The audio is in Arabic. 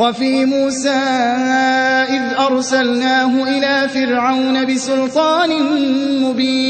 وَفِي مُوسَىٰ إِذْ أَرْسَلْنَاهُ إِلَىٰ فِرْعَوْنَ بِسُلْطَانٍ مُّبِينٍ.